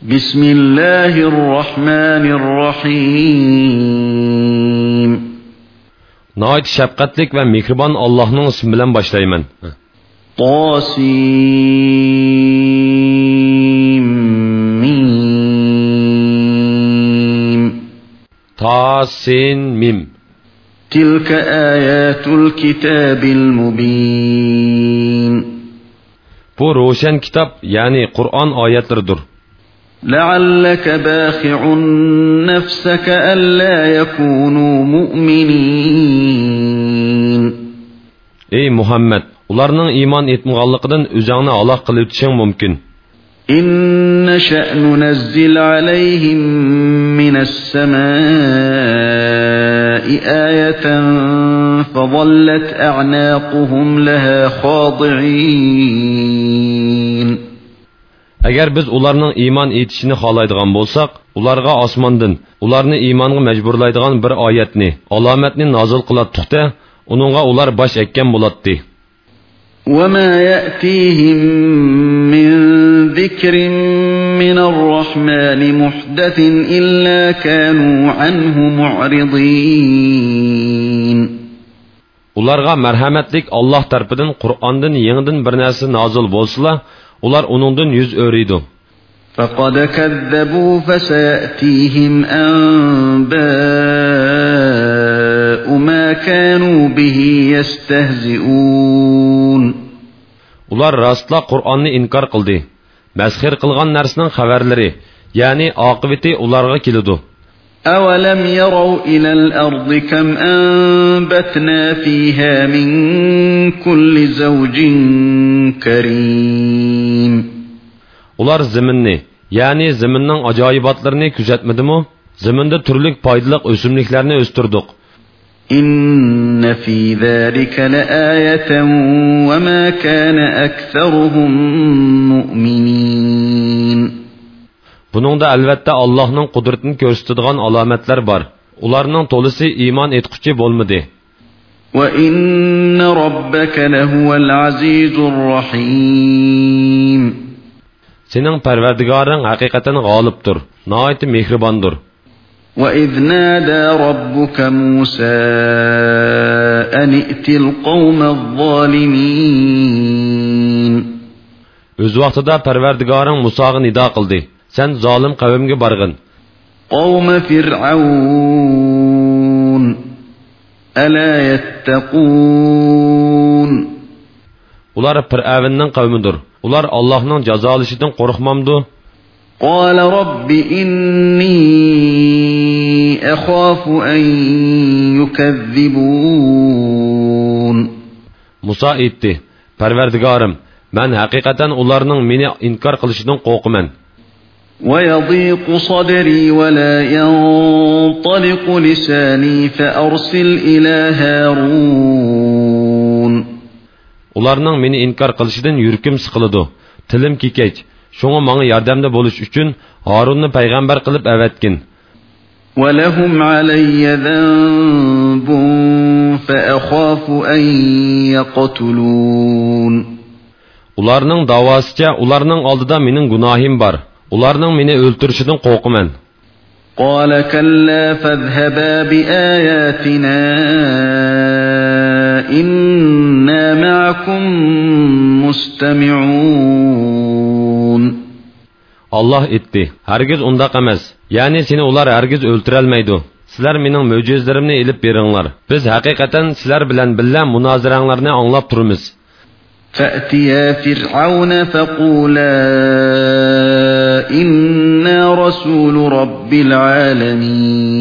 Bismillahirrahmanirrahim. Nəhayət şəfqətlik və mehriban Allahın ismi ilə başlayıram. Tasim. Tasin mim. Tilka ayatul kitabil mubin. Bu roşan kitab, yəni Qur'an ayətləridir. لعلك باخع نفسك ألا يكونوا مؤمنين Ey Muhammed, iymon etmaganligidan o'zingni aloq qilib o'tishing mumkin. إن نشأ ننزل عليهم من السماء آية فظلت أعناقهم لها خاضعين Agar biz ularning iymon etishini xohlaydigan bo'lsak, ularga osmondan ularni iymonga majburlaydigan bir oyatni, alomatni nozil qilatdiqda, uningga ular bosh ekkan bo'ladi. وما يأتيهم من ذكر من الرحمن محدث إلا كانوا عنه معرضين Ularga marhamatlik Alloh tarafidan Qur'ondan yangidan bir narsa nozil bo'lsa, ular uningdan yuz o'riydi. فقد كذبوا فسيأتيهم أنباء ما كانوا به يستهزئون Ular rastla Qur'onni inkor qildi. Masxir qilgan narsaning xabarlari, ya'ni oqibati ularga keladi. أولم يروا إلى الأرض كم أنبتنا فيها من كل زوج كريم Ular zaminni, ya'ni zaminning ajoyibotlarini kuzatmadimi? Zaminda turli foydali o'simliklarni o'stirdik. إن في ذلك لآية وما كان أكثرهم مؤمنين Buningda albatta Allohning qudratini ko'rsatadigan alomatlar bor. Ularning to'lisi iymon etquchi bo'lmadi. وإن ربك لهو العزيز الرحيم Sening Parvardigoring haqiqatan g'olibdir, nihoyat mehribondir. وإذ نادى ربك موسى أن ائت القوم الظالمين O'z vaqtida Parvardigoring Musoga nido qildi. Sen zolim qavmga borgin. قوم فرعون ألا يتقون Ular Fir'avnning qavmidir. Ular Allohning jazolashidan qo'rqmamdi. قال رب إني أخاف أن يكذبون Musa aytdi: Parvardigorim, men haqiqatan ularning meni inkor qilishidan qo'rqaman. ويضيق صدري ولا ينطلق لساني فأرسل إلى هارون Ularning meni inkor qilishidan yurkim siqiladi. Tilim kekach. Shunga menga yordamda bo'lish uchun Harunni payg'ambar qilib avatgin. ولهم علي ذنب فأخاف أن يقتلون Ularning davosicha ularning oldida mening gunohim bor. Ularning meni o'ltirishidan qo'rqaman. قال كلا فاذهبا بآياتنا إنا معكم مستمعون Allah etdi. Hargiz undaq emas. Ya'ni seni ular hargiz o'ltirolmaydi. Sizlar mening mo'jizalarimni elib beringlar. Biz haqiqatan sizlar bilan birga munoziranglarni anglab turamiz. فأتيا فرعون فقولا إنا رسول رب العالمين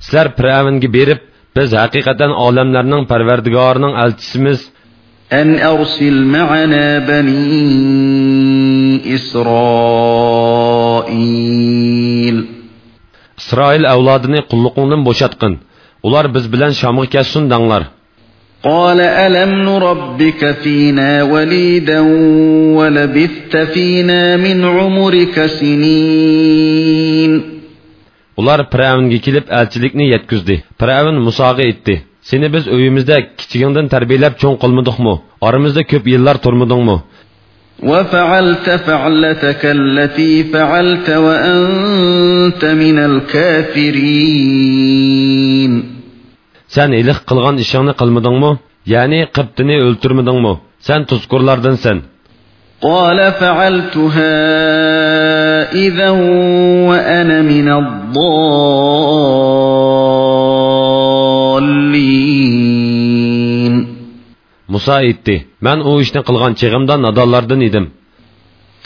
Sizlar Firavunga berib, biz haqiqatan olamlarning Parvardigorining elchisimiz. أن أرسل معنا بني إسرائيل İsrail avlodini qulluqingdan bo'shatqin. Ular biz bilan Shamga kelsin danglar. قال ألم نربك فينا وليدا ولبثت فينا من عمرك سنين Ular Firavunga kelib elchilikni yetkizdi. Firavun Musoga aytdi: "Seni biz uyimizda kichigingdan tarbiyalab cho'ng qilmadikmi? Oramizda ko'p yillar turmadingmi? وفعلت فعلتك التي فعلت وأنت من الكافرين Sen ilik qilgan ishingni qilmadingmi? Ya'ni qibtini o'ltirmadingmi? Sen tuzkurlardansan. قال فعلتها إذا وأنا من الضالين Musa aytdi: "Men u ishni qilgan chig'imda nadonlardan edim."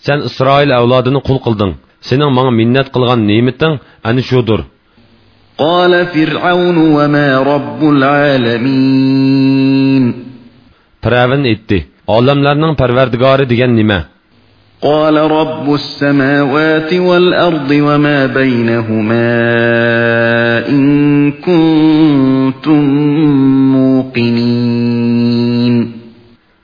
Sen İsrail avladını kul kıldın. Senin bana minnet kılgan nimetin ani şudur. قال فرعون وما رب العالمين Piravin etdi. Olamlarning parvardigori degan nima? قال رب السماوات والأرض وما بينهما إن كنتم موقنين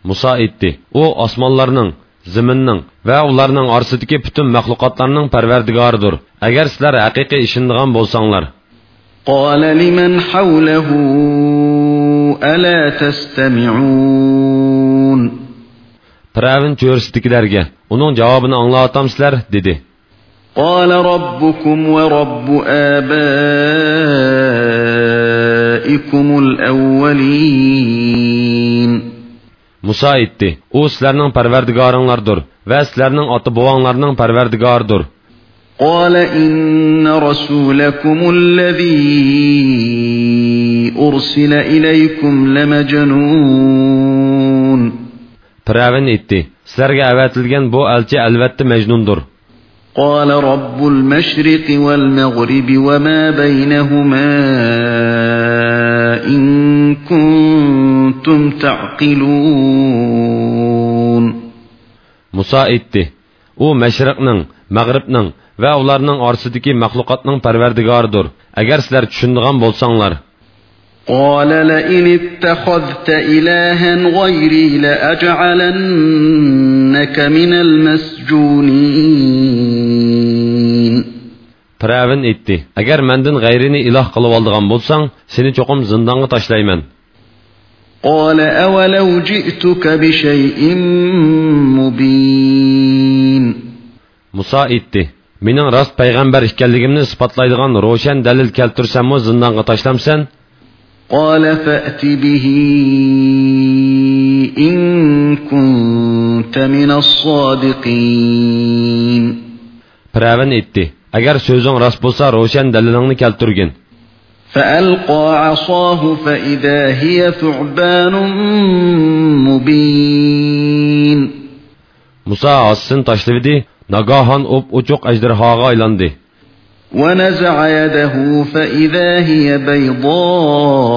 Musa aytdi. U osmonlarning, zaminning va ularning orasidagi butun maxluqotlarning parvardigoridir. Agar sizlar haqiqiy ishonadigan bo'lsanglar. قال لمن حوله ألا تستمعون Piravin cho'risidikilarga uning javobini anglatamsizlar dedi. قال ربكم ورب آبائكم الأولين Musa aytdi: "U sizlarning parvardigoringlardir va sizlarning ota-bobonglarning parvardigoridir." قال إن رسولكم الذي أرسل إليكم لمجنون Piravin aytdi: "Sizlarga avatilgan bu elchi albatta majnundir." قال رب المشرق والمغرب وما بينهما إن كنتم تعقلون Musa aytdi: "U mashriqning, mag'ribning va ularning orasidagi maxluqotning parvardigoridir. Agar sizlar tushunadigan bo'lsanglar." قال لئن اتخذت إلها غيري لأجعلنك من المسجونين Piravin aytdi: "Agar mendan g'ayrini iloh qilib oldigan bo'lsang, seni cho'qim zindonga tashlayman." قال أولو جئتك بشيء مبين Musa aytdi: "Mening rost payg'ambar ekanligimni isbotlaydigan ro'shan dalil keltirsammi zindonga tashlamsan?" قال فأت به إن كنت من الصادقين Piravin aytdi: "Agar so'zing rost bo'lsa, ro'shan dalilingni keltirgin." فألقى عصاه فإذا هي ثعبان مبين Musa ossin tashladi, nagahan op uchuq ajdarhoga aylandi. ونزع يده فإذا هي بيضاء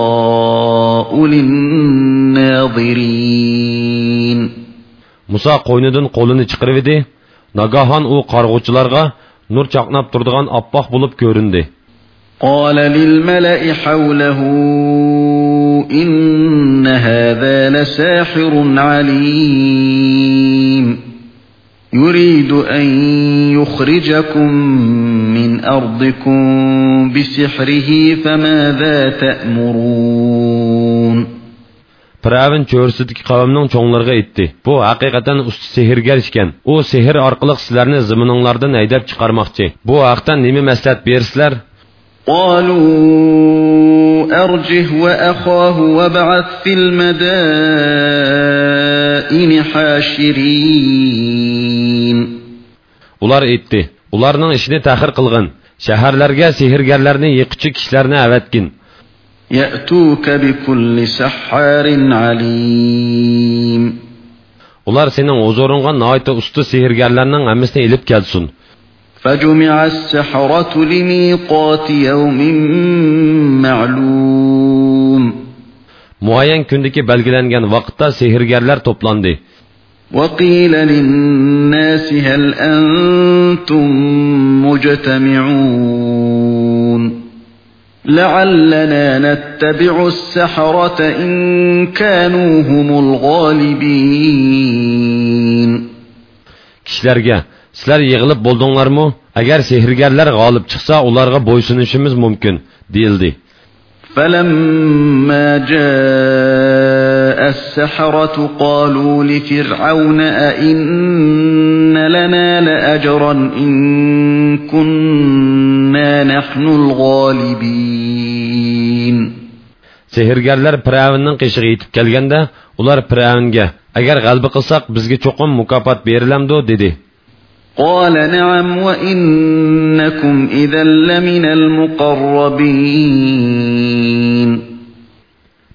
للناظرين Musa qo'ynidan qo'lini chiqarib edi. Nagahan u qarg'uvchilarga nur chaqnab turadigan oppoq bo'lib ko'rindi. قال للملأ حوله إن هذا لساحر عليم يريد أن يخرجكم من أرضكم بسحره فماذا تأمرون Piravin cho'rsidagi qavmning cho'nglarga aytdi. Bu haqiqatan usti sehrgar ekan. U sehr orqali sizlarni zimininglardan haydab chiqarmoqchi. Bu haqda nima maslahat bersizlar? قالوا أرجه وأخاه وابعث في المدائن حاشرين Ular aytdi. Ularning ishini ta'xir qilgin. Shaharlarga sehrgarlarni yiqichi kishilarni avatgin. يأتوك بكل سحار عليم Ular sening huzuringga noita usta sehrgarlarning hammasini ilib kelsin. فجمع السحرة لميقات يوم معلوم مۇئەييەن كۈندىكى بەلگىلەنگەن ۋاقىتتا سېھىرگەرلەر توپلاندى. وقيل للناس هل أنتم مجتمعون لعلنا نتبع السحرة إن كانوا هم الغالبين. كىشىلەرگە سىلەر يىغىلىپ بولدۇڭلارمۇ ئەگەر سېھىرگەرلەر غالىب چىقسا ئۇلارغا بويسۇنۇشىمىز مۇمكىن ديلدي فلما جاء السحرة قالوا لفرعون أئن لنا لأجرا إن كنا نحن الغالبين. sehrgarlar piravnning qishig'i yetib kelganda ular piravnga agar g'alba qilsak bizga cho'qim mukofot berilamdi dedi قال نعم وإنكم إذا لمن المقربين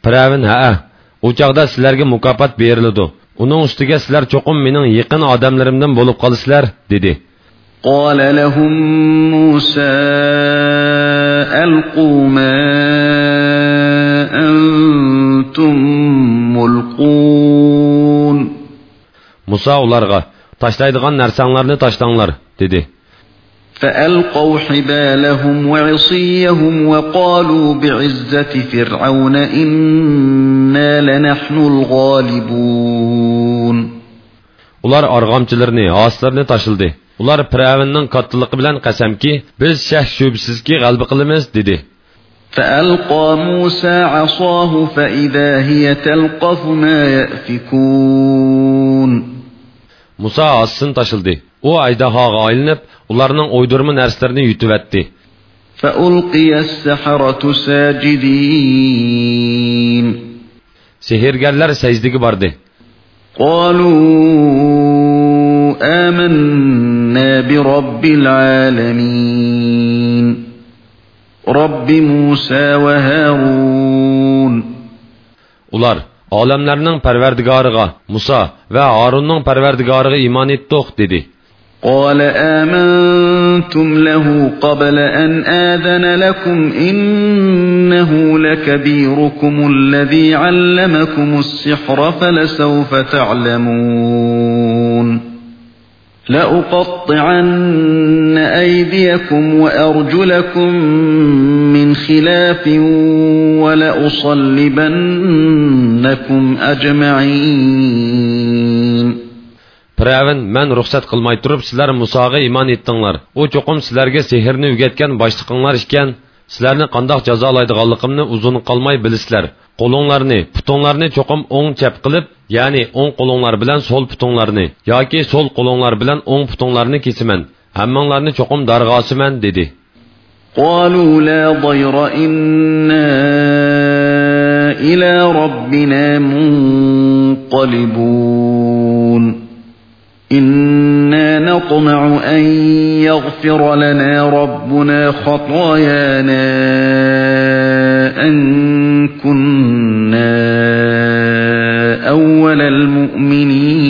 piravn ha u chog'da sizlarga mukofot beriladi uning ustiga sizlar cho'qim mening yaqin odamlarimdan bo'lib qolasizlar dedi قال لهم موسى ألقوا ما أنتم ملقون. موسى أولارغا تشتايدغان نرسانلارını تشتانلار تدي فألقوا حبالهم وعصيهم وقالوا بعزة فرعون إنا لنحن الغالبون. Ular argamçılarını, ağaçlarını taşıldı. ular piravnning kattaligi bilan qasamki biz shak shubsizki g'alba qilamiz dedi فألقى موسى عصاه فإذا هي تلقف ما يأفكون muso ossin tashildi u ajdahoga aylanib ularning o'ydirma narslarini yutivatdi فألقي السحرة ساجدين sehrgarlar sajdaga bordi قالوا آمنا برب العالمين. رب موسى وهارون. Ular olamlarning parvardigoriga muso va horunning parvardigoriga iymon etdiq dedi. قال آمنتم له قبل أن آذن لكم إنه لكبيركم الذي علمكم السحر فلسوف تعلمون. لأقطعن أيديكم وأرجلكم من خلاف ولأصلبنكم أجمعين Piravin, mən ruxsat qılmay turib sizlər Musaga iman etdinglar. O çoxum sizlərə sehrni ügətgan başlıqınlar ikən, sizlərni qandaq jazolaydiganligimni uzun qalmay bilisizlər. Qo'linglarni, putinglarni cho'qim o'ng chap qilib, ya'ni o'ng qo'linglar bilan so'l putinglarni yoki so'l qo'linglar bilan o'ng putinglarni kesiman. Hammanglarni cho'qim darg'osiman dedi. قالوا لا ضير إنا إلى ربنا منقلبون إنا نطمع أن يغفر لنا ربنا خطايانا أن كنا أول المؤمنين.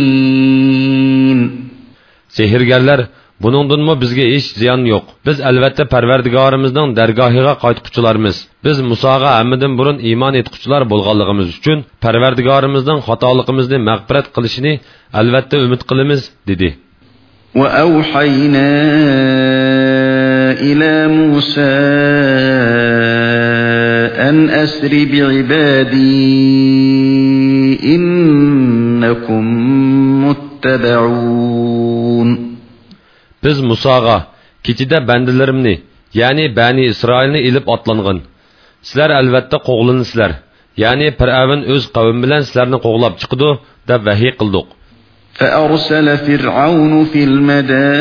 Sehrgarlar Buningdinmi bizga hech ziyon yo'q. Biz albatta Parvardigorimizning dargohiga qaytquchilarmiz. Biz Musoga hammadan burun iymon etquchilar bo'lganligimiz uchun Parvardigorimizning xatoligimizni mag'firat qilishini albatta umid qilamiz, dedi. Va auhayna ila Musa an asri bi ibadi innakum muttaba'un Biz Musoga kechida bandalarimni, ya'ni Bani Isroilni ilib otlangan. Sizlar albatta qo'g'linsizlar. Ya'ni Fir'avn o'z qavmi bilan sizlarni qo'g'lab chiqdi deb vahiy qildik. فأرسل فرعون في المدائن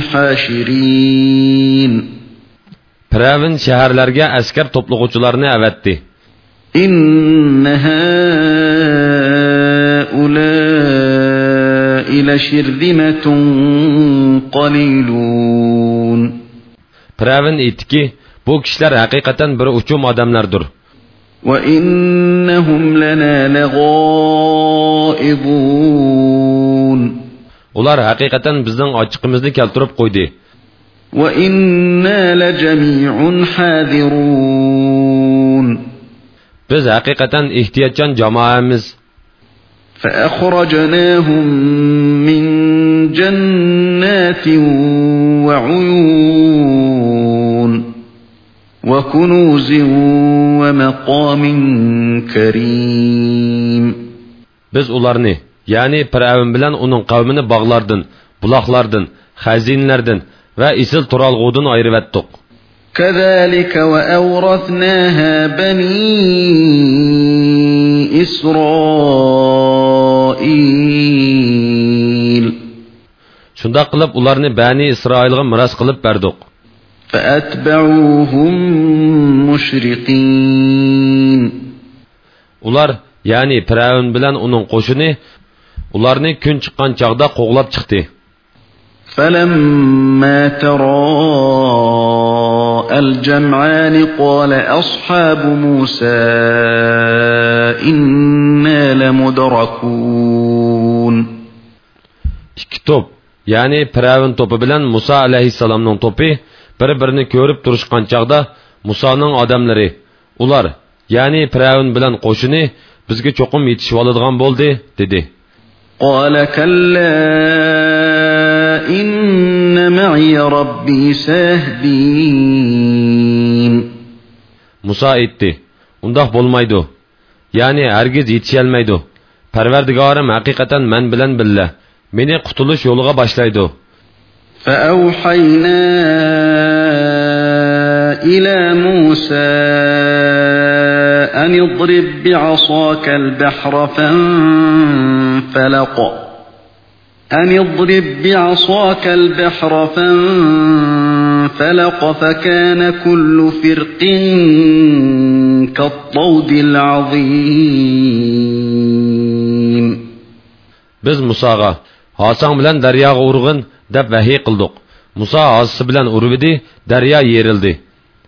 حاشرين Fir'avn shaharlarga askar to'plag'uvchilarni avatdi. إن هؤلاء لشرذمة قليلون Fir'avn aytdiki, bu kishilar haqiqatan bir uchum odamlardir. وإنهم لنا لغائظون Ular haqiqatan bizning ochiqimizni keltirib qo'ydi. وإنا لجميع حاذرون Biz haqiqatan ehtiyotchan jamoamiz. فأخرجناهم من جنات وعيون وكنوز ومقام كريم Biz ularni, ya'ni Firavun bilan uning qavmini bog'lardan, buloqlardan, xazinlardan va isil turalg'udan ayirib etdik. كذلك وأورثناها بني إسرائيل Shunda qilib ularni Bani Isroilga miros qilib berdik. فأتبعوهم مشرقين Ular, ya'ni Firavun bilan uning qo'shini ularni kun chiqqan chaqda qo'g'lab chiqdi. فلما تراءى الجمعان قال أصحاب موسى إنا لمدركون ikki to'p ya'ni piravin to'pi bilan muso alayhissalomning to'pi bir birini ko'rib turishgan chog'da musoning odamlari ular ya'ni piravin bilan qo'shini bizga cho'qim yetishib oladigan bo'ldi dedi قال كلا إن معي ربي سيهدين muso aytdi undoq bo'lmaydi ya'ni hargiz yetisholmaydi parvardigorim haqiqatan man bilan billa meni qutulish yo'liga boshlaydi فأوحينا إلى موسى أن اضرب بعصاك البحر فانفلق أن اضرب بعصاك البحر فانفلق فكان كل فرق كالطود العظيم بز مساغا هاسان بلن دريا غورغن دب وحي قلدوك مسا هاسس بلن اروبدي دريا يرلدي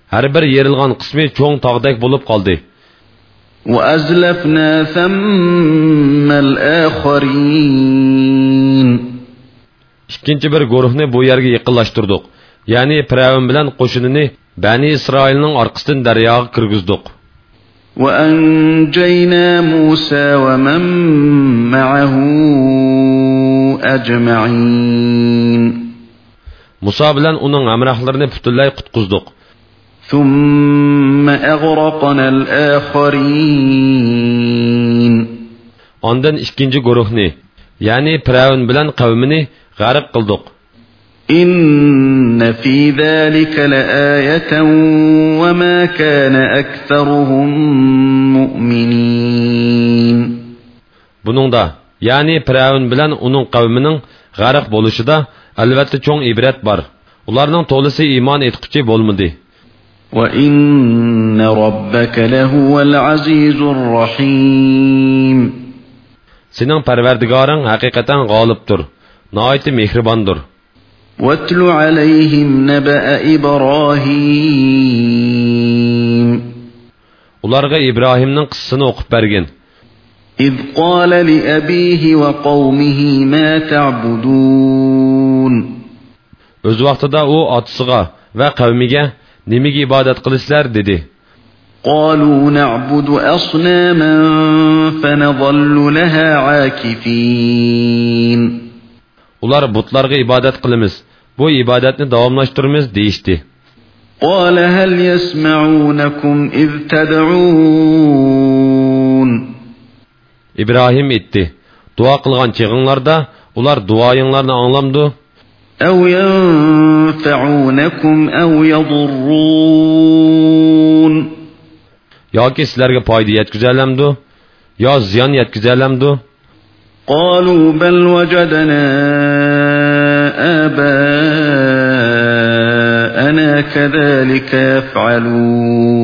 هر بر يرلغان قسمي چون تاغدك بولوب قلدي وأزلفنا ثم الآخرين ikkinchi bir guruhni bu yerga yaqinlashtirdik ya'ni piravin bilan qo'shinini bani isroilning orqasidan daryoga kirgizdik وأنجينا موسى ومن معه أجمعين muso bilan uning hamrohlarini butunlay qutqizdik ثم أغرقنا الآخرين ondan ikkinchi guruhni ya'ni piravin bilan qavmini g'arq qildik إن في ذلك لآية وما كان أكثرهم مؤمنين buningda ya'ni piravin bilan uning qavmining g'arq bo'lishida albatta cho'ng ibrat bor ularning to'lisi iymon etquchi bo'lmadi وإن ربك لهو العزيز الرحيم sening parvardigoring haqiqatan g'olibdir noiti mehribondir واتل عليهم نبأ إبراهيم ularga ibrohimning qissasini o'qib bergin إذ قال لأبيه وقومه ما تعبدون o'z vaqtida u otasiga va qavmiga nimaga ibodat qilishlar dedi قالوا نعبد أصناما فنظل لها عاكفين ular butlarga ibodat qilamiz bu ibodatni davomlashtiramiz deyishdi قال هل يسمعونكم إذ تدعون ibrohim aytdi duo qilgan chig'inglarda ular duoyinglarni anglamdi أو ينفعونكم أو يضرون yoki sizlarga foyda yetkazalamdi yo ziyon yetkazalamdi قالوا بل وجدنا آباءنا كذلك يفعلون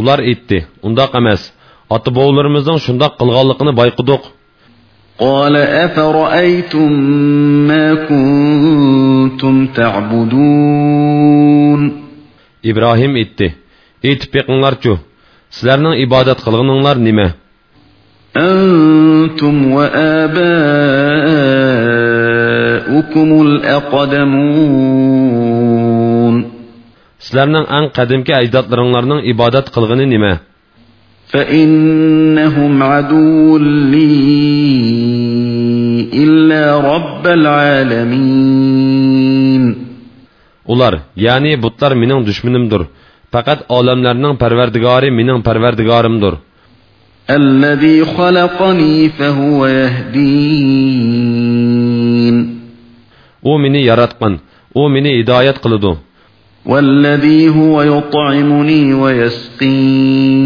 ular aytdi undoq emas ota bovlarimizning shundoq qilganligini bayqidiq قال أفرأيتم ما كنتم تعبدون؟ إبراهيم إتى إت بقنار جو سلرنا إبادة خلقنار نما أنتم وآباؤكم الأقدمون. سلرنا أن قدمك أجداد لرنارنا إبادة خلقنار نما فإنهم عدو لي إلا رب العالمين Ular, yani butlar mening dushmanimdir. Faqat olamlarning parvardigori mening parvardigorimdir. الذي خلقني فهو يهدين U meni yaratgan, u meni hidoyat qiladi. والذي هو يطعمني ويسقين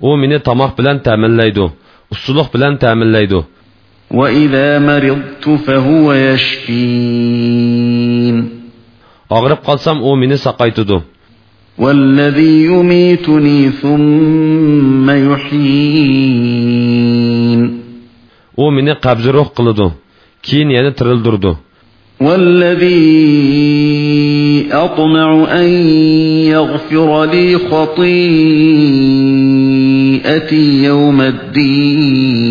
U meni tomoq bilan ta'minlaydi, ustuliq bilan ta'minlaydi. وإذا مرضت فهو يشفين Og'rib qolsam u meni saqaytidi. والذي يميتني ثم يحيين U meni qabzi ruh qiladi, keyin yana tirildirdi. والذي أطمع أن يغفر لي خطيئتي يوم الدين.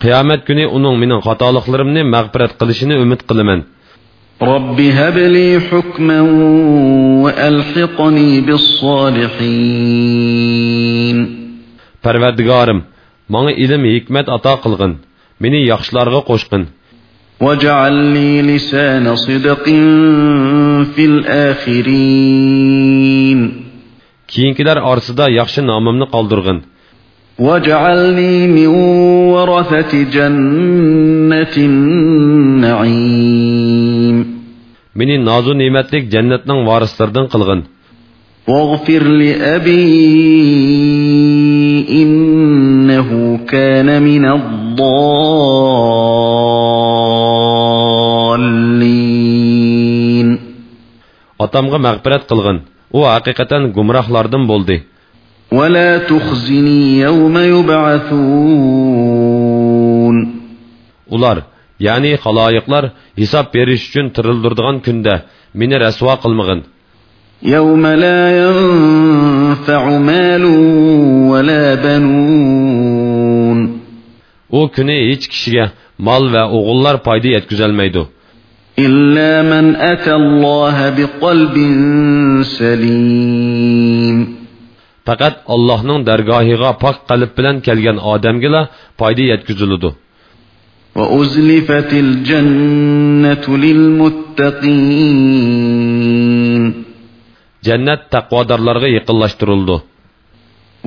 قيامت günü من minin hatalıklarımını mağfiret kılışını ümit kılımın. رب هب لي حكما وألحقني بالصالحين. پروردگارم مانا علم حكمت عطا قلغن مني يخشلارغا قوشقن واجعل لي لسان صدق في الآخرين. كين كدر أرصدا يخش نامامنا قلدرغن واجعل لي من ورثة جنة النعيم. مني نازو نيمتلك جنتنا وارستردن قلغن واغفر لأبي إنه كان من الضالين. Otamga mag'firat qilgin. U haqiqatan gumrohlardan bo'ldi. ولا تخزني يوم يبعثون Ular, ya'ni xaloyiqlar hisob berish uchun tirildirdigan kunda meni rasvo qilmag'in. يوم لا ينفع مال ولا بنون U kuni hech kishiga mol va o'g'illar foyda yetkazolmaydi. İllə mən ətəlləhə bi qalbin səlim. Faqat Allah'ın dərgahına pak qalb bilan kelgan odamgila foyda yetkiziladi. Va uzlifatil cennetu lil muttaqin. Cennet taqvodorlarga yaqinlashtirildi.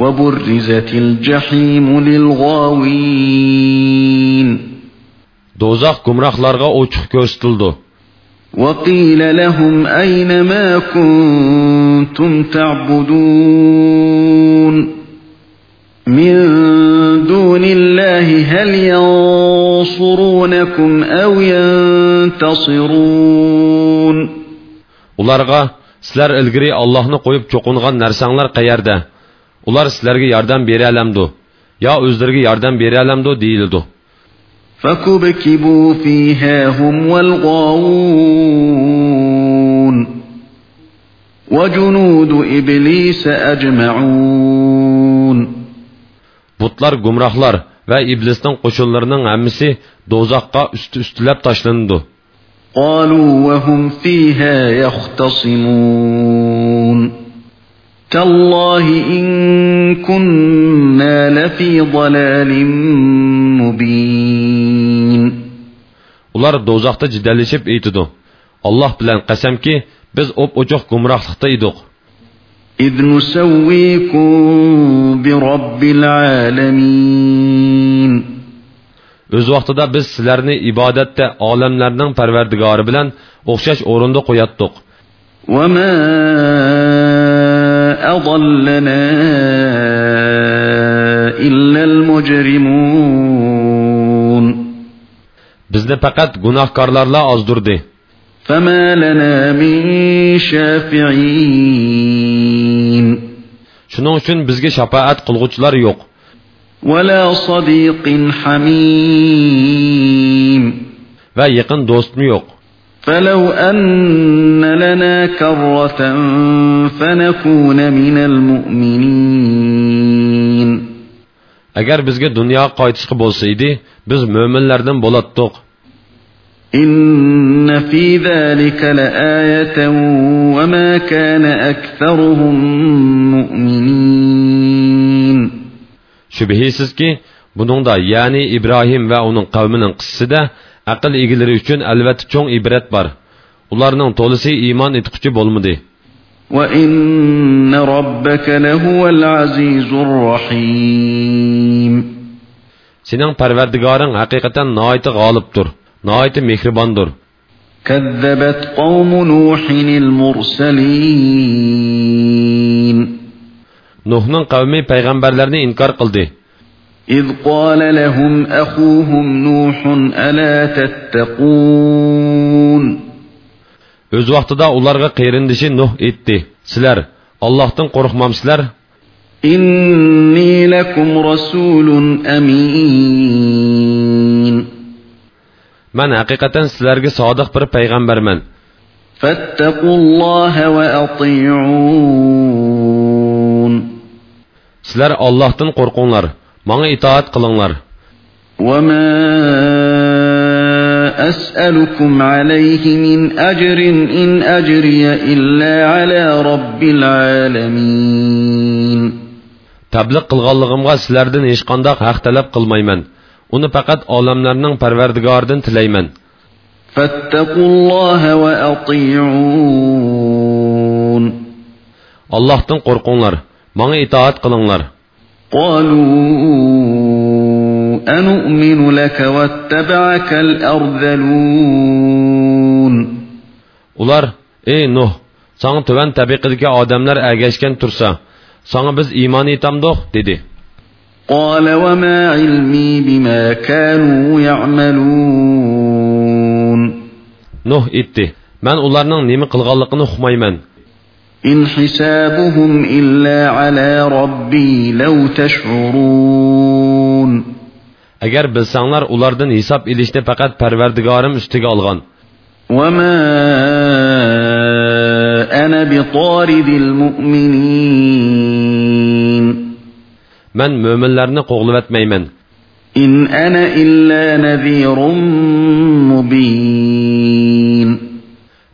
Va burrizatil cehim lil gawin Do'zax gumrohlarga ochiq ko'rsatildi. وقيل لهم أين ما كنتم تعبدون من دون الله هل ينصرونكم أو ينتصرون Ularga sizlar ilgari Allohni qo'yib cho'qingan narsanglar qayerda? Ular sizlarga yordam bera olamdi yo o'zlariga yordam bera olamdi deyildi. فكبكبوا فيها هم والغاوون وجنود إبليس أجمعون Butlar gumrohlar va iblisning qo'shinlarining hammasi do'zaxqa usti-ustilab tashlandi. قالوا وهم فيها يختصمون تالله إن كنا لفي ضلال مبين Ular do'zaxda jidallashib aytidi. Alloh bilan qasamki, biz op-ochiq gumrohlikda edik. إذ نسويكم برب العالمين O'z vaqtida biz sizlarni ibodatda olamlarning parvardigori bilan o'xshash o'rinda qo'yatdik. وما أضلنا إلا المجرمون Bizni faqat gunohkorlarla ozdirdi. فما لنا من شافعين Shuning uchun bizga shafaat qilguvchilar yo'q. ولا صديق حميم va yaqin do'stmi yo'q. فلو أن لنا كرة فنكون من المؤمنين Agar bizga dunyo qaytishqi bo'lsa edi, biz mo'minlardan bo'latdiq. إن في ذلك لآية وما كان أكثرهم مؤمنين Şübihisiz buningda ya'ni ibrohim va uning qavmining qissasida aql egalari uchun albatta cho'ng ibrat bor ularning to'lisi iymon etquchi bo'lmadi وإن ربك لهو العزيز الرحيم سېنىڭ پەرۋەردىگارىڭ ھەقىقەتەن ناھايىتى غالىبتۇر ناھايىتى مېھرىباندۇر كذبت قوم نوح المرسلين نوحنن قومي پیغمبرلرن انكار قلدي إذ قال لهم أخوهم نوح ألا تتقون Öz vaqtida ularga qeyrindishi Nuh etdi. Sizlar Allohdan qo'rqmamsizlar? إني لكم رسول أمين Man haqiqatan sizlarga sodiq bir payg'ambarman. فاتقوا الله وأطيعون Sizlar Allohdan qo'rqinglar. Manga itoat qilinglar. وما أسألكم عليه من أجر إن أجري إلا على رب العالمين Tabliq qilganligimga sizlardan hech qanday haq talab qilmayman. Uni faqat olamlarning Parvardigoridan tilayman. فاتقوا الله وأطيعون Allohdan qo'rqinglar. Manga itoat qilinglar. قالوا أنؤمن لك واتبعك الأرذلون Ular, ey Nuh, sana tuvan tabiqidagi odamlar agashgan tursa, sana biz iymon etamdoq, dedi. قال وما علمي بما كانوا يعملون Nuh etdi. Men ularning nima qilganligini uqmayman. إن حسابهم إلا على ربي لو تشعرون Agar bilsanglar, ulardan hisob ilishni faqat Parvardigorim ustiga olgan. وما أنا بطارد المؤمنين mo'minlarni qo'g'lab etmayman. إن أنا إلا نذير مبين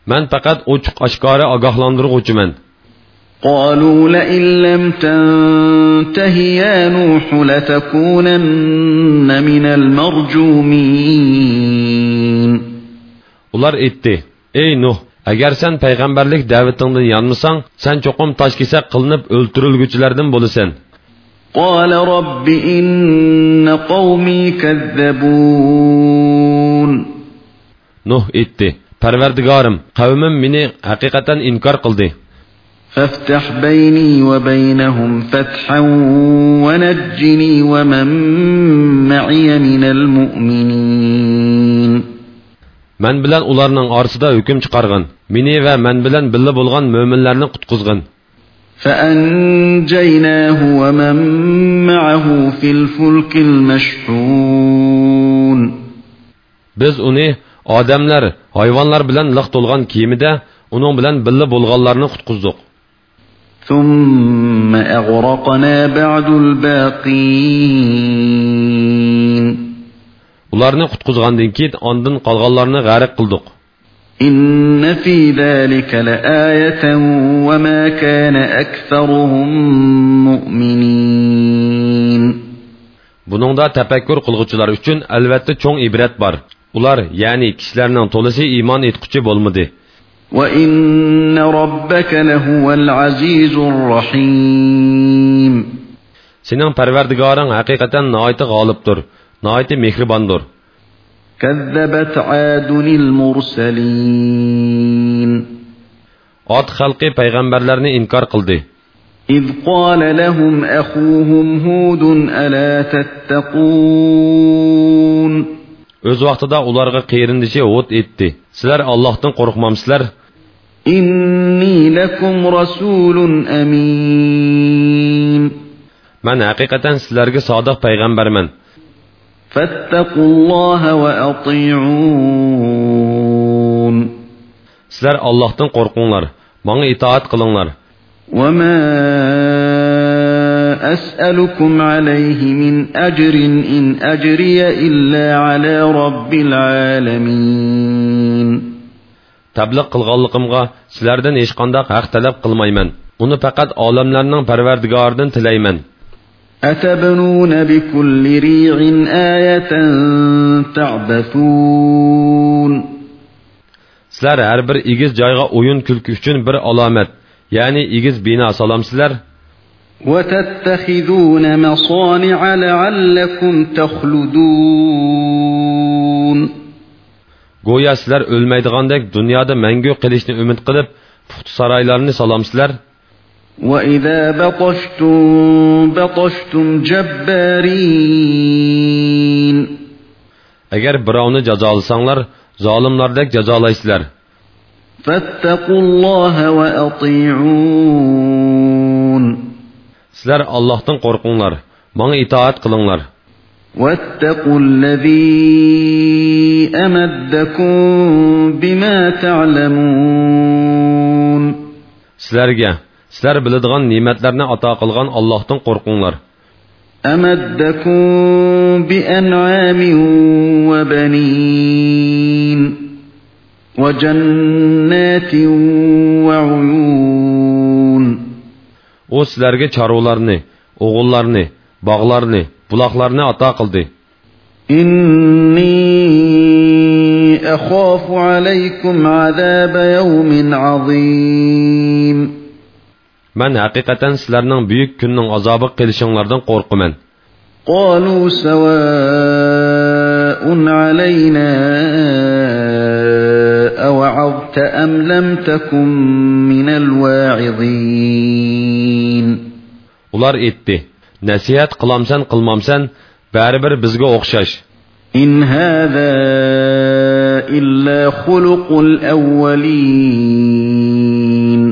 Men faqat ochiq oshkora ogohlantiruvchiman. قالوا لئن لم تنته يا نوح لتكونن من المرجومين Ular aytdi: "Ey Nuh, agar sen payg'ambarlik da'vatingdan yonmasang, sen cho'qim toshkesak qilinib o'ltirilguchilardan bo'lasan." قال رب إن قومي كذبون Nuh aytdi: "Parvardigorim, qavmim meni haqiqatan inkor qildi. فافتح بيني وبينهم فتحا ونجني ومن معي من المؤمنين Men bilan ularning orasida hukm chiqargin. Meni va men bilan birga bo'lgan mo'minlarni qutqizgin." فأنجيناه ومن معه في الفلك المشحون Biz uni odamlar, hayvonlar bilan liq to'lgan kiyimida uning bilan birga bo'lganlarni qutqizdik. ثم أغرقنا بعد الباقين Ularni qutqizgandan keyin ondan qolganlarni g'arq qildik. إن في ذلك لآية وما كان أكثرهم مؤمنين Buningda tafakkur qilguvchilar uchun albatta cho'ng ibrat bor. Ular, ya'ni kishilarning to'lisi iymon etquchi bo'lmadi. وإن ربك لهو العزيز الرحيم Sening Parvardigoring haqiqatan noiti g'olibdir, noiti mehribondir. كذبت عاد المرسلين Ot xalqi payg'ambarlarni inkor qildi. إذ قال لهم أخوهم هود ألا تتقون O'z vaqtida ularga qeyrindishi o't etdi. Sizlar Allohdan qo'rqmamsizlar? إني لكم رسول أمين. من حقيقة سلرق صادق پیغمبر من. فاتقوا الله وأطيعون. سلر الله تن قرقونلار. بان اطاعت قلنلار وما أسألكم عليه من أجر إن أجري إلا على رب العالمين. Tabliq qilganligimga sizlardan hech qanday haq talab qilmayman uni faqat olamlarning parvardigoridan tilayman أتبنون بكل ريع آية تعبثون sizlar har bir egiz joyga o'yin kulki uchun bir alomat ya'ni egiz bino solamsizlar وتتخذون مصانع لعلكم تخلدون go'yo sizlar o'lmaydigandek dunyoda mangu qilishni umid qilib puxta saroylarni solamsizlar وإذا بطشتم بطشتم جبارين agar birovni jazolasanglar zolimlardek jazolaysizlar فاتقوا الله وأطيعون sizlar allohdan qo'rqinglar manga itoat qilinglar واتقوا الذي أمدكم بما تعلمون sizlarga sizlar biladigan ne'matlarni ato qilgan allohdan qo'rqinglar أمدكم بأنعام وبنين وجنات وعيون u sizlarga chorvalarni o'g'illarni bog'larni buloqlarni ato qildi إني أخاف عليكم عذاب يوم عظيم man haqiqatan sizlarning buyuk kunning azobi qilishinglardan qo'rqaman قالوا سواء علينا أوعظت أم لم تكن من الواعظين ular aytdi Nasihat qilamsan qilmamsan baribir bizga o'xshash إن هذا إلا خلق الأولين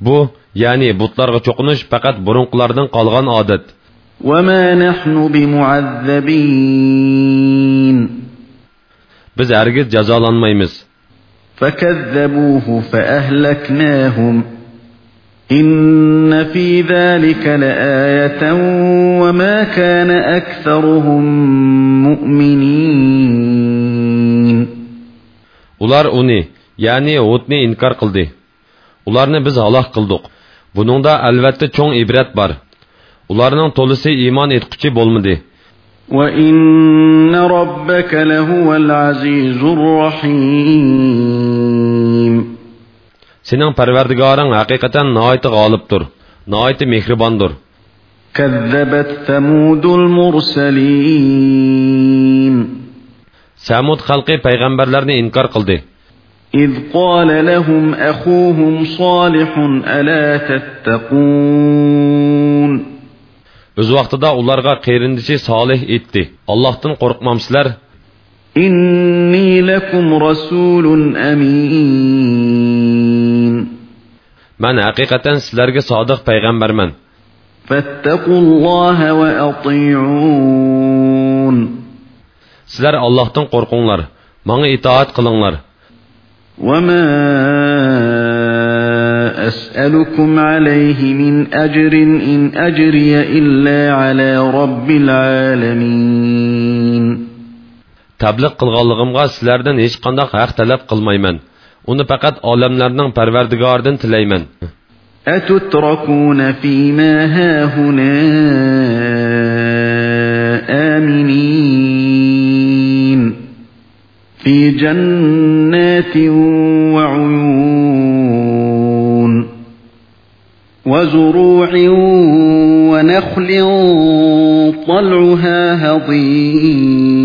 bu ya'ni butlarga cho'qinish faqat burunqilardan qolgan odat وما نحن بمعذبين biz hargiz jazolanmaymiz فكذبوه فأهلكناهم إن في ذلك لآية وما كان أكثرهم مؤمنين ular uni ya'ni hudni inkor qildi ularni biz halok qildik buningda albatta cho'ng ibrat bor ularning to'lisi iymon etquchi bo'lmadi وإن ربك لهو العزيز الرحيم sening parvardigoring haqiqatan noiti g'olibdir noiti mehribondir كذبت ثمود المرسلين samud xalqi payg'ambarlarni inkor qildi إذ قال لهم أخوهم صالح ألا تتقون o'z vaqtida ularga qerindishi solih aytdi allohdan qo'rqmamsizlar إني لكم رسول أمين. من حقيقة سلرق صادق پیغمبر من فاتقوا الله وأطيعون. سلر الله تن قرقون لر من اطاعت قلن لر وما أسألكم عليه من أجر إن أجري إلا على رب العالمين. Tabliq qilganligimga sizlardan hech qanday haq talab qilmayman uni faqat olamlarning parvardigoridan tilayman أتتركون فيما هاهنا آمنين في جنات وعيون وزروع ونخل طلعها هضيم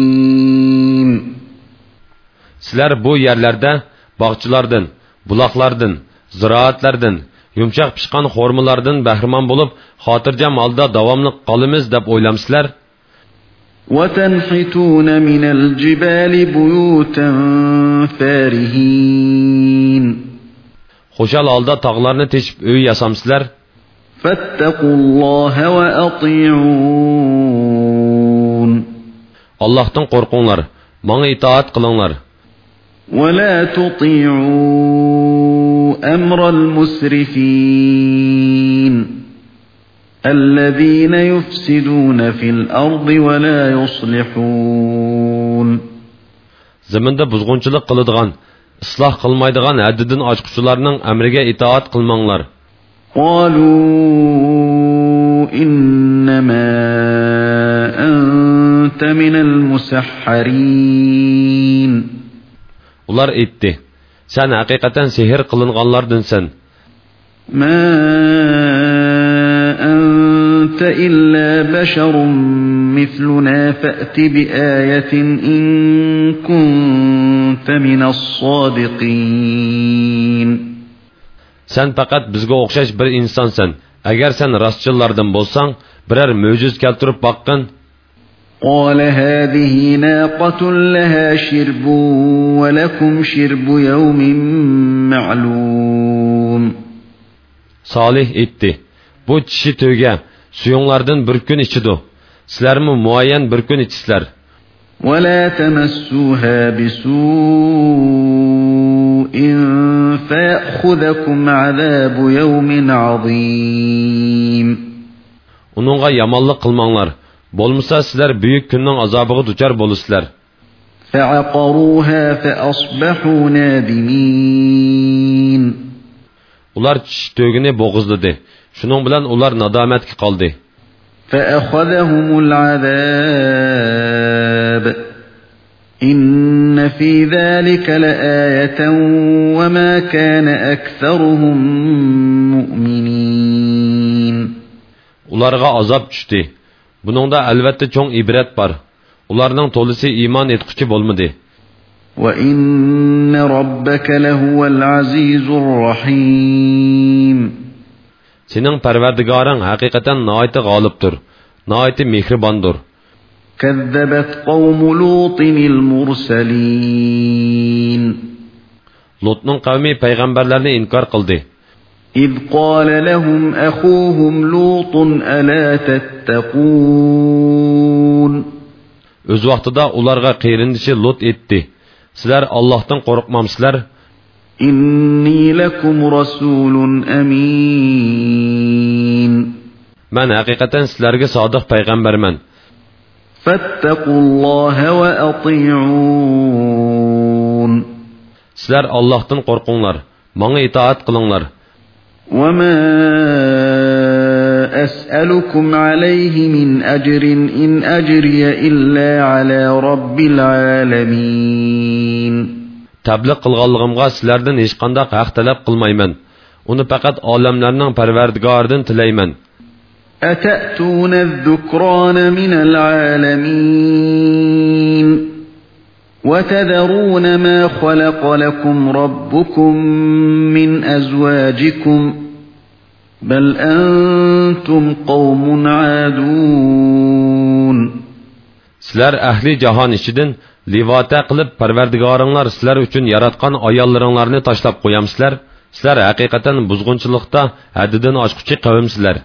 sizlar bu yerlarda bog'chilardan buloqlardan ziroatlardan yumshoq pishqan xo'rmalardan bahramon bo'lib xotirjam holda davomli qolamiz deb o'ylamsizlar وتنحتون من الجبال بيوتا فارهين xushal holda tog'larni teshib uy yasamsizlar فاتقوا الله وأطيعون allohdan qo'rqinglar manga itoat qilinglar ولا تطيعوا أمر المسرفين الذين يفسدون في الأرض ولا يصلحون zaminda buzg'unchilik qiladigan isloh qilmaydigan haddidan oshquchilarning amriga itoat qilmanglar قالوا إنما أنت من المسحرين ular aytdi san haqiqatan sehr qilinganlardinsan ما أنت إلا بشر مثلنا فأت بآية إن كنت من الصادقين Sen faqat bizga o'xshash bir insonsan. Agar sen rostchillardan bo'lsang, biror mo'jiz keltirib boqqin. قال هذه ناقة لها شرب ولكم شرب يوم معلوم Salih aytdi: Bu kishi to'ga suyunglardan bir kun ichidi. Sizlarmi muayyan bir kun ichisizlar. ولا تمسوها بسوء فيأخذكم عذاب يوم عظيم Uningga yomonlik qilmanglar. Bo'lmasa sizlar buyuk kunning azobiga duchor bo'lasizlar. فعقروها فأصبحوا نادمين Ular tish to'gini bo'g'izladi. Shuning bilan ular nadomatga qoldi. إن في ذلك لآية وما كان أكثرهم مؤمنين Ularga azob tushdi. Buningda albatta cho'ng ibrat bor. Ularning to'lisi iymon etquchi bo'lmadi. وإن ربك لهو العزيز الرحيم Sening Parvardigoring haqiqatan nihoyat g'olibdir, nihoyat mehribondir. كذبت قوم لوط المرسلين Lotning qavmi payg'ambarlarni inkor qildi. إذ قال لهم أخوهم لوط ألا تتقون O'z vaqtida ularga qeyrindishi Lot etdi. Sizlar Allohdan qo'rqmamsizlar? إني لكم رسول أمين Men haqiqatan sizlarga sodiq payg'ambarman. فاتقوا الله وأطيعون Sizlar Allohdan qo'rqinglar, menga itoat qilinglar. وما أسألكم عليه من أجر إن أجري إلا على رب العالمين تبلغ قلغم غاس لردن إش قندق اختلاف قل ميمن ونو فقط آلم لرنان پرورد غاردن تليمن أتأتون الذكران من العالمين وتذرون ما خلق لكم ربكم من أزواجكم بل أنتم قوم عادون Sizlar ahli jahon ichidan livota qilib Parvardigoringlar sizlar uchun yaratgan ayollaringlarni tashlab qo'yamsizlar. Sizlar haqiqatan buzg'unchilikda haddidan oshquchi qavmsizlar.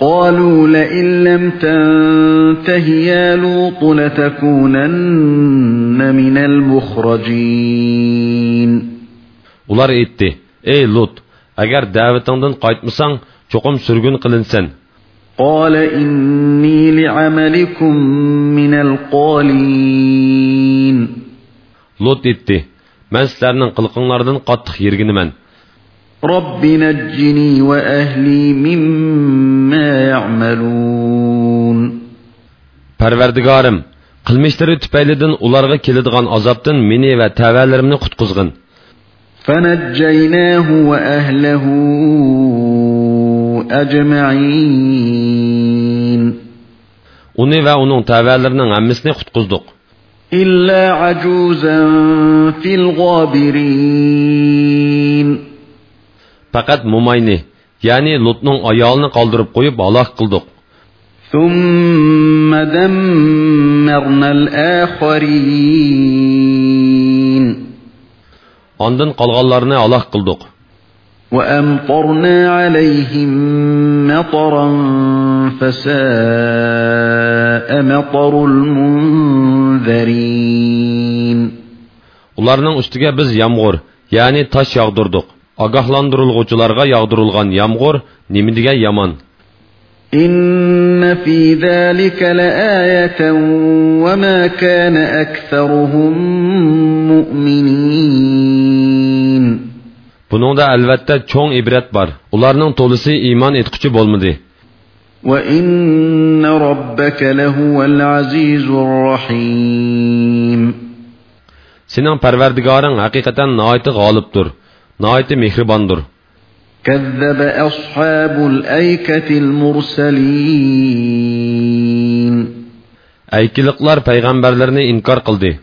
قالوا لئن لم تنته يا لوط لتكونن من المخرجين Ular aytdi: "Ey Lut, agar da'vatingdan qaytmasang, cho'qim surgun qilinsan." قال إني لعملكم من القالين Lut aytdi: "Men sizlarning qilqinglardan qattiq yerginiman. رب نجني وأهلي مما يعملون Parvardigorim, qilmishlari tufaylidan ularga keladigan azobdan meni va tavalarimni qutqizgin." فنجيناه وأهله أجمعين Uni va uning tavalarining hammasini qutqizdik. إلا عجوزا في الغابرين Faqat Mumayni, ya'ni Lutning ayolini qoldirib qo'yib halok qildik. ثم دمرنا الآخرين Ondan qolganlarni halok qildik. وأمطرنا عليهم مطرا فساء مطر المنذرين Ularning ustiga biz yomg'ir, ya'ni tosh yog'dirdik. Ogohlantirilg'uvchilarga yog'dirilgan yomg'ir nima degan yomon. إن في ذلك لآية وما كان أكثرهم مؤمنين Buningda albatta cho'ng ibrat bor. Ularning to'lisi iymon etquchi bo'lmadi. وإن ربك لهو العزيز الرحيم Sening Parvardigoring haqiqatan nihoyat g'olibdir, nihoyat mehribondir. كذب أصحاب الأيكة المرسلين Aykiliklar payg'ambarlarni inkor qildi.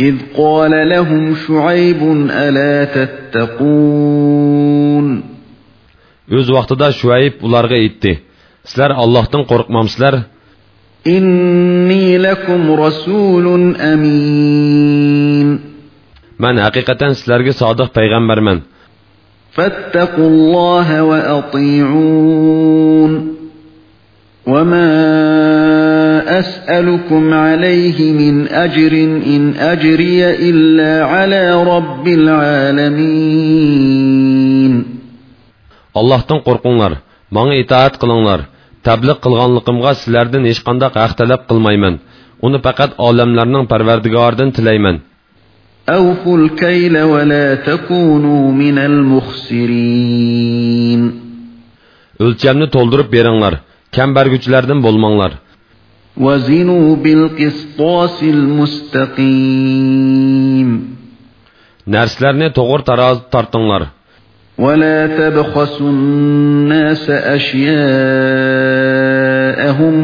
إذ قال لهم شعيب ألا تتقون O'z vaqtida Shuayb ularga aytdi: Sizlar Allohdan qo'rqmamsizlar? إني لكم رسول أمين Men haqiqatan sizlarga sodiq payg'ambarman. فاتقوا الله وأطيعون وما أسألكم عليه من أجر إن أجري إلا على رب العالمين Allohdan qo'rqinglar, menga itoat qilinglar. Tabliq qilganligimga sizlardan hech qanday haq talab qilmayman. Uni faqat olamlarning Parvardigoridan tilayman. أوفوا الكيل ولا تكونوا من المخسرين O'lchamni to'ldirib beringlar. Kam berguchilardan bo'lmanglar. وزنوا بالقسطاس المستقيم Narsalarni to'g'ri taroz tortinglar. ولا تبخسوا الناس أشياءهم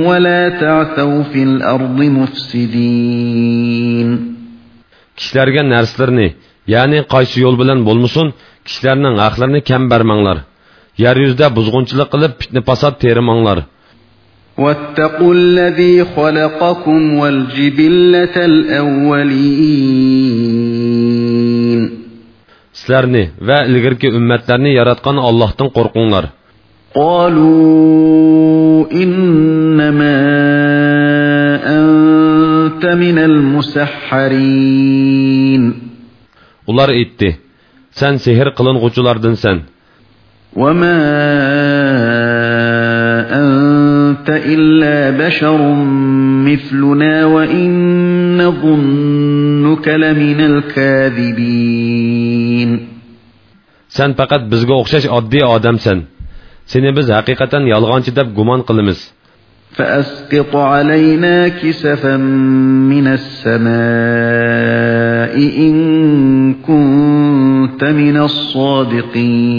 ولا تعثوا في الأرض مفسدين Kishilarga narsalarni, ya'ni qaysi yo'l bilan bo'lmasin, kishilarning haqlarini kam bermanglar. Yer yuzida buzg'unchilik qilib fitna fasod terimanglar. واتقوا الذي خلقكم والجبلة الأولين Sizlarni va ilgirki ummatlarni yaratgan Allohdan qo'rqinglar. قالوا إنما أنت من المسحرين Ular aytdi: Sen sehr qiling'uvchilardansan. وما أنت إلا بشر مثلنا وإن نظنك لمن الكاذبين Sen faqat bizga o'xshash oddiy odamsan. Seni biz haqiqatan yolg'onchi deb gumon qilamiz. فأسقط علينا كسفا من السماء إن كنت من الصادقين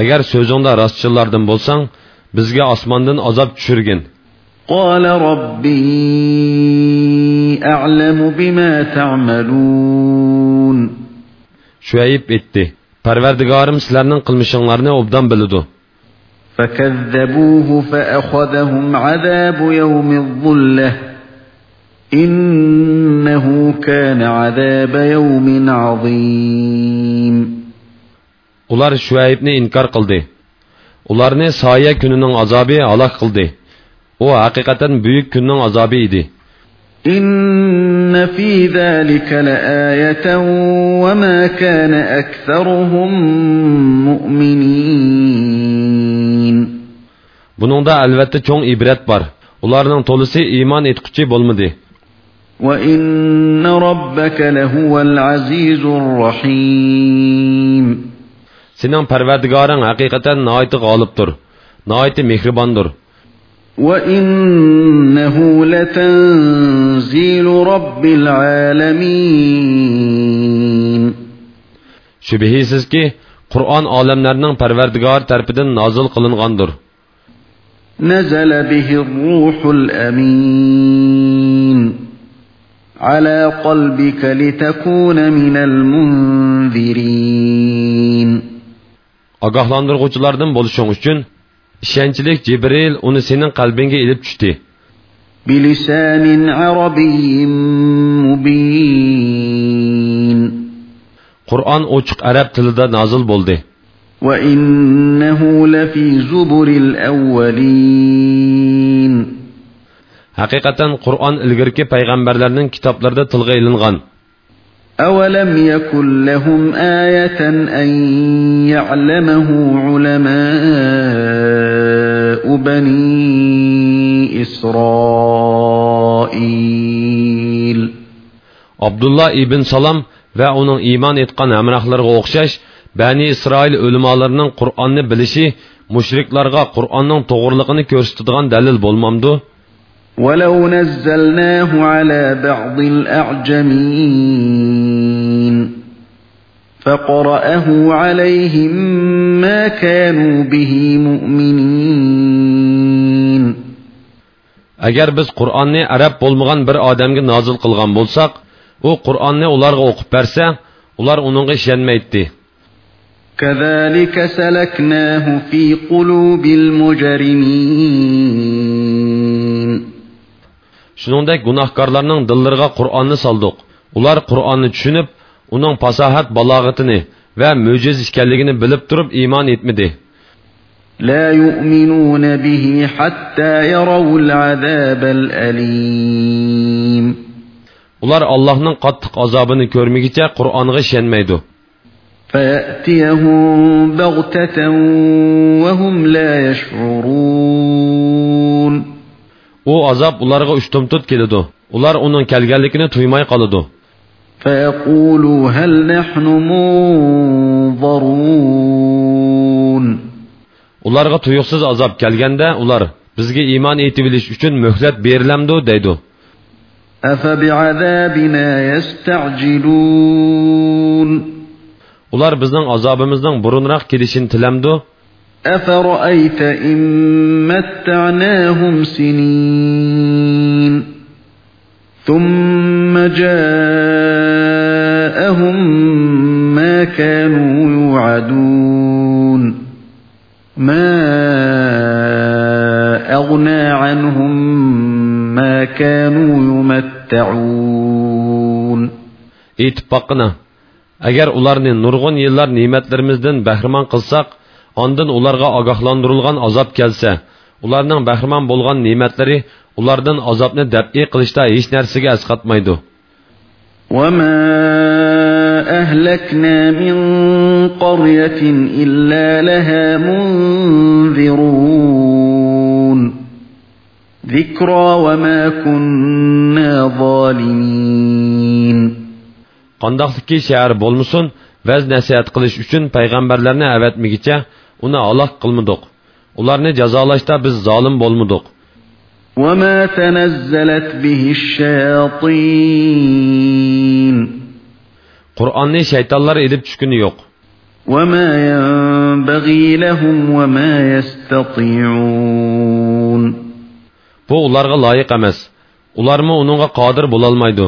Agar so'zingda rostchilardan bo'lsang, bizga osmondan azob tushirgin. قال ربي أعلم بما تعملون Shuayb aytdi: Parvardigorim sizlarning qilmishinglarni obdan biladi. فكذبوه فأخذهم عذاب يوم الظلة إنه كان عذاب يوم عظيم Ular Shuaybni inkor qildi. Ularni soya kunining azobi halok qildi. U haqiqatan buyuk kunning azobi edi. إن في ذلك لآية وما كان أكثرهم مؤمنين Buningda albatta cho'ng ibrat bor. Ularning to'lisi iymon etquchi bo'lmadi. وإن ربك لهو العزيز الرحيم Sening Parvardigoring haqiqatan nihoyat g'olibdir, nihoyat mehribondir. وإنه لتنزيل رب العالمين Shubhisizki, Qur'on olamlarning Parvardigor tarafidan nozil qilingandir. نزل به الروح الأمين على قلبك لتكون من المنذرين Ogohlantiruvchilardan bo'lishing uchun ishonchlik Jibril uni sening qalbingga ilib tushdi. بلسان عربي مبين Qur'on ochiq arab tilida nozil bo'ldi. وإنه لفي زبر الأولين حقيقة قرآن الغرق پیغمبرلن كتابلرد تلغى إلنغان أولم يكن لهم آية أن يعلمه علماء بني إسرائيل عبد الله ابن سلام ve onun iman etkan emrahları okşaş, Bani Isroil ulamolarning Qur'onni bilishi mushriklarga Qur'onning to'g'riliqini ko'rsatadigan dalil bo'lmamdi? ولو نزلناه على بعض الأعجمين فقرأه عليهم ما كانوا به مؤمنين agar biz qur'onni arab bo'lmagan bir odamga nozil qilgan bo'lsak u qur'onni ularga o'qib bersa ular uningga ishonmaydi كذلك سلكناه في قلوب المجرمين shuningdek gunohkorlarning dillariga qur'onni soldik ular qur'onni tushunib uning fasohat balog'atini va mo'jiz ekanligini bilib turib iymon etmadi لا يؤمنون به حتى يروا العذاب الأليم ular allohning qattiq azobini ko'rmagicha qur'onga ishonmaydi فيأتيهم بغتة وهم لا يشعرون u azob ularga uchtumtut keladi ular uning kelganligini tuymay qoladi فيقولوا هل نحن منظرون ularga tuyuqsiz azob kelganda ular bizga iymon etib bilish uchun muhlat berilamdi deydi أفبعذابنا يستعجلون ular bizning azobimizning burunroq kelishini tilamdi أفرأيت إن متعناهم سنين ثم جاءهم ما كانوا يوعدون ما أغنى عنهم ما كانوا يمتعون etib boqqina agar ularni nurg'un yillar ne'matlarimizdan bahramon qilsak ondan ularga ogohlantirilgan azob kelsa ularning bahramon bo'lgan ne'matlari ulardan azobni dab'iy qilishda hech narsaga asqatmaydi وما أهلكنا من قرية إلا لها منذرون ذكرى وما كنا ظالمين qandoqliki shahar bo'lmasin vaz nasihat qilish uchun payg'ambarlarni avatmigicha uni halok qilmadik ularni jazolashda biz zolim bo'lmadik وما تنزلت به الشياطين qur'onni shaytonlar ilib tushguni yo'q وما ينبغي لهم وما يستطيعون bu ularga loyiq emas ularmi uningga qodir bo'lolmaydi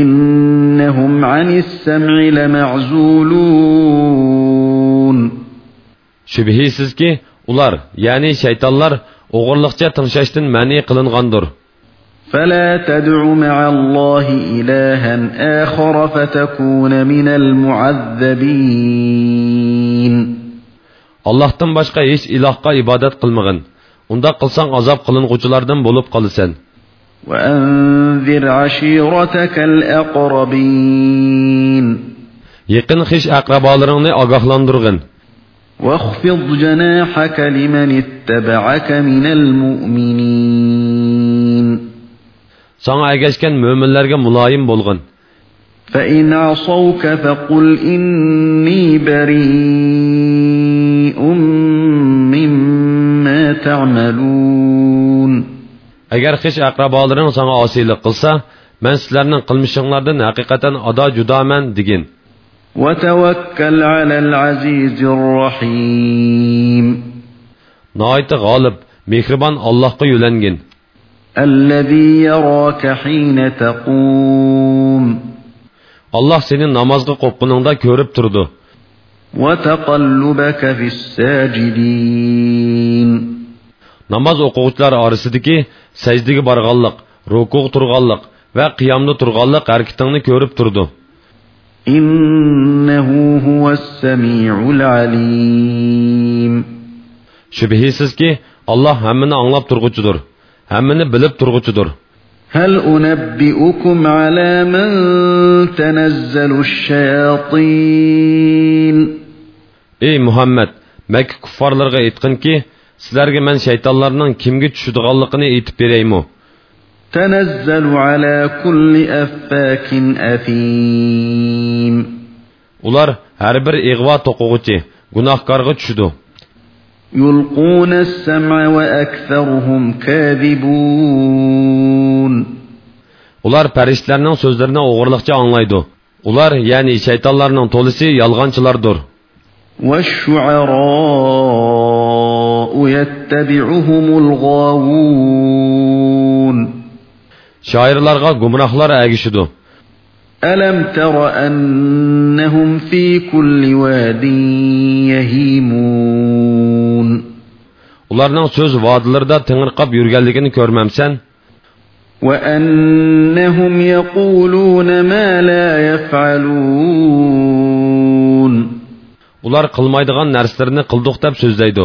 إنهم عن السمع لمعزولون shubhisizki ular ya'ni shaytonlar o'g'irliqcha tinglashdan ma'ni qilingandir فلا تدع مع الله إلها آخر فتكون من المعذبين allohdan boshqa hech ilohga ibodat qilmag'in unda qilsang azob qiling'uvchilardan bo'lib qolasan وأنذر عشيرتك الأقربين. yaqin xish aqrabolaringni ogohlantirg'in واخفض جناحك لمن اتبعك من المؤمنين. sana agashgan mo'minlarga muloyim bo'lg'in فإن عصوك فقل إني بريء مما تعملون. Agar xish aqrabolaring sana osiylik qilsa man sizlarning qilmishinglardan haqiqatan ado judoman degin وتوكل على العزيز الرحيم noiti g'olib mehribon allohga yo'langin الذي يراك حين تقوم alloh seni namozga qo'pqiningda ko'rib turdi وتقلبك في الساجدين namoz o'quvchilar orasidagi sajdaga borganlik ruku turganlik va qiyomda turganlik harakatingni ko'rib turdi إنه هو السميع العليم shubhisizki alloh hammani anglab turg'uchidir hammani bilib turg'uchidir هل أنبئكم على من تنزل الشياطين ey muhammad makka kuffarlarga aytqinki sizlarga man shaytonlarning kimga tushadiganligini aytib beraymi تنزل على كل أفاك أثيم ular har bir ig'vo to'qig'uchi gunohkorga tushidi يلقون السمع وأكثرهم كاذبون ular farishtalarning so'zlarini o'g'irliqcha anglaydi ular ya'ni shaytonlarning to'lisi yolg'onchilardir والشعراء يتبعهم الغاوون shoirlarga gumrohlar agishidi ألم تر أنهم في كل واد يهيمون ularning so'z vodilarida tingirqab yurganligini ko'rmamsan وأنهم يقولون ما لا يفعلون ular qilmaydigan narsalarni qildiq deb so'zlaydi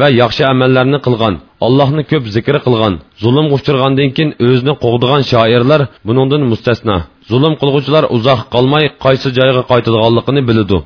va yaxshi amallarni qilgan allohni ko'p zikr qilgan zulm uchirgandan keyin o'zini qo'g'digan shoirlar buningdan mustasno zulm qilg'uvchilar uzoq qolmay qaysi joyga qaytadiganligini biladi